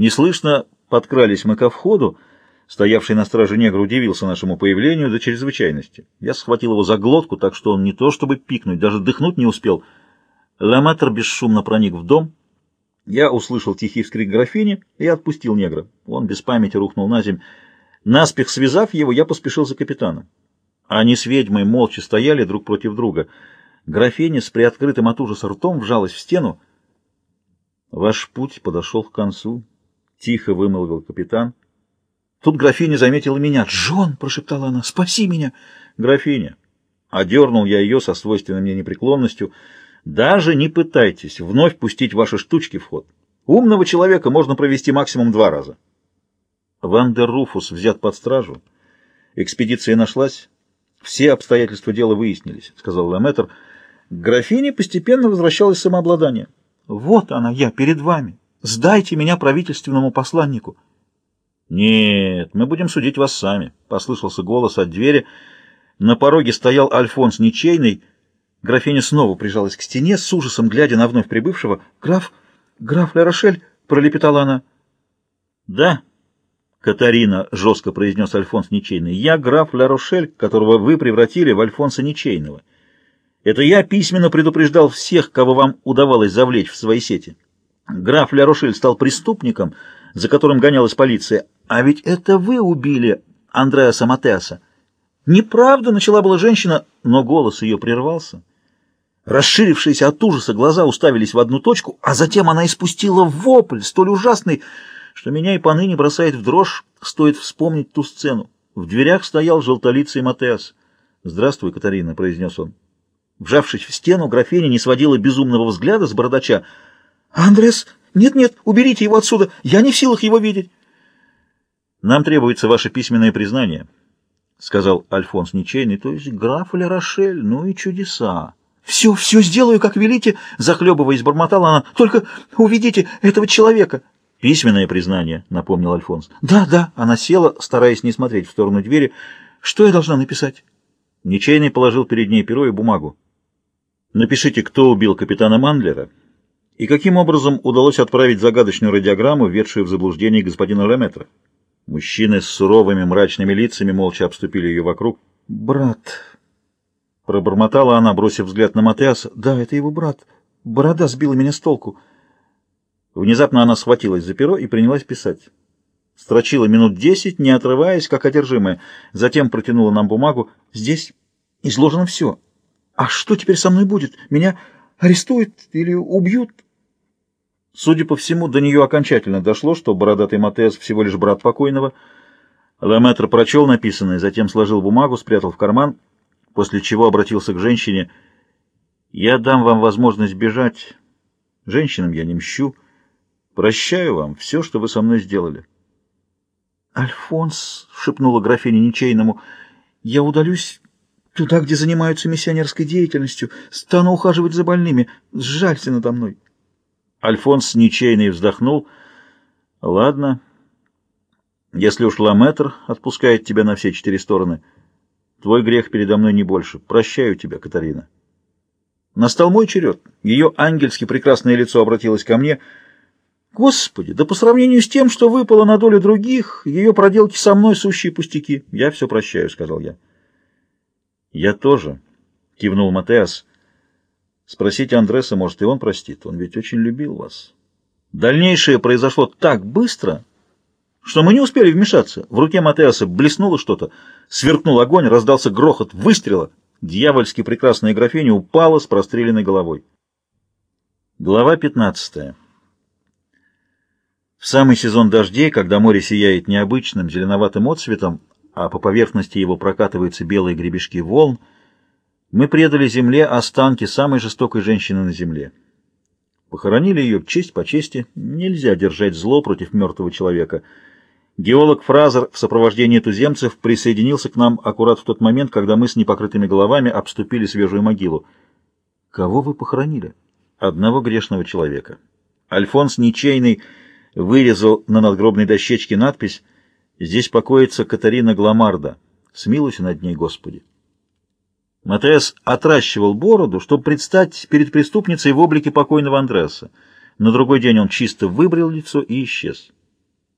Неслышно подкрались мы ко входу. Стоявший на страже негр удивился нашему появлению до чрезвычайности. Я схватил его за глотку, так что он не то чтобы пикнуть, даже дыхнуть не успел. Ламатор бесшумно проник в дом. Я услышал тихий вскрик графини и отпустил негра. Он без памяти рухнул на земь. Наспех связав его, я поспешил за капитаном. Они с ведьмой молча стояли друг против друга. Графиня с приоткрытым от ужаса ртом вжалась в стену. «Ваш путь подошел к концу», — тихо вымолвил капитан. Тут графиня заметила меня. «Джон!» — прошептала она. «Спаси меня!» «Графиня!» Одернул я ее со свойственной мне непреклонностью. «Даже не пытайтесь вновь пустить ваши штучки в ход. Умного человека можно провести максимум два раза». Вандер Руфус взят под стражу. Экспедиция нашлась. Все обстоятельства дела выяснились, — сказал Леметр. К графине постепенно возвращалось самообладание. Вот она я, перед вами. Сдайте меня правительственному посланнику. Нет, мы будем судить вас сами, — послышался голос от двери. На пороге стоял Альфонс Ничейный. Графиня снова прижалась к стене, с ужасом глядя на вновь прибывшего. «Граф, граф Ля пролепетала она. «Да, Катарина, — жестко произнес Альфонс Ничейный, — я граф Ля Рошель, которого вы превратили в Альфонса Ничейного. Это я письменно предупреждал всех, кого вам удавалось завлечь в свои сети. Граф Ля Рошель стал преступником, за которым гонялась полиция. А ведь это вы убили Андреаса Матеаса. Неправда, начала была женщина, но голос ее прервался. Расширившиеся от ужаса глаза уставились в одну точку, а затем она испустила вопль, столь ужасный, что меня и поныне бросает в дрожь, стоит вспомнить ту сцену. В дверях стоял желтолицый Матеас. «Здравствуй, Катарина», — произнес он. Вжавшись в стену, графиня не сводила безумного взгляда с бородача. «Андрес, нет-нет, уберите его отсюда, я не в силах его видеть». «Нам требуется ваше письменное признание», — сказал Альфонс Ничейный, то есть граф Ля Рошель, ну и чудеса. «Все, все сделаю, как велите», — захлебываясь, бормотала она. «Только уведите этого человека». «Письменное признание», — напомнил Альфонс. «Да, да». Она села, стараясь не смотреть в сторону двери. «Что я должна написать?» Ничейный положил перед ней перо и бумагу. «Напишите, кто убил капитана Мандлера и каким образом удалось отправить загадочную радиограмму, введшую в заблуждение господина Леметра». Мужчины с суровыми мрачными лицами молча обступили ее вокруг. «Брат...» Пробормотала она, бросив взгляд на Матеаса. «Да, это его брат. Борода сбила меня с толку». Внезапно она схватилась за перо и принялась писать. Строчила минут десять, не отрываясь, как одержимая. Затем протянула нам бумагу. Здесь изложено все. А что теперь со мной будет? Меня арестуют или убьют? Судя по всему, до нее окончательно дошло, что бородатый Матес всего лишь брат покойного. Леметр прочел написанное, затем сложил бумагу, спрятал в карман, после чего обратился к женщине. «Я дам вам возможность бежать. Женщинам я не мщу». Прощаю вам все, что вы со мной сделали. — Альфонс, — шепнула графиня Ничейному, — я удалюсь туда, где занимаются миссионерской деятельностью, стану ухаживать за больными. Сжалься надо мной. Альфонс Ничейный вздохнул. — Ладно, если уж Ламетр отпускает тебя на все четыре стороны, твой грех передо мной не больше. Прощаю тебя, Катарина. Настал мой черед. Ее ангельски прекрасное лицо обратилось ко мне — Господи, да по сравнению с тем, что выпало на долю других, ее проделки со мной сущие пустяки. Я все прощаю, — сказал я. Я тоже, — кивнул Матеас. Спросите Андреса, может, и он простит. Он ведь очень любил вас. Дальнейшее произошло так быстро, что мы не успели вмешаться. В руке Матеаса блеснуло что-то, сверкнул огонь, раздался грохот выстрела. Дьявольски прекрасная графиня упала с простреленной головой. Глава пятнадцатая. В самый сезон дождей, когда море сияет необычным зеленоватым отцветом, а по поверхности его прокатываются белые гребешки волн, мы предали земле останки самой жестокой женщины на земле. Похоронили ее честь по чести, нельзя держать зло против мертвого человека. Геолог Фразер в сопровождении туземцев присоединился к нам аккурат в тот момент, когда мы с непокрытыми головами обступили свежую могилу. Кого вы похоронили? Одного грешного человека. Альфонс Ничейный вырезал на надгробной дощечке надпись «Здесь покоится Катарина Гламарда. Смилуйся над ней, Господи». Матеас отращивал бороду, чтобы предстать перед преступницей в облике покойного Андреаса. На другой день он чисто выбрил лицо и исчез.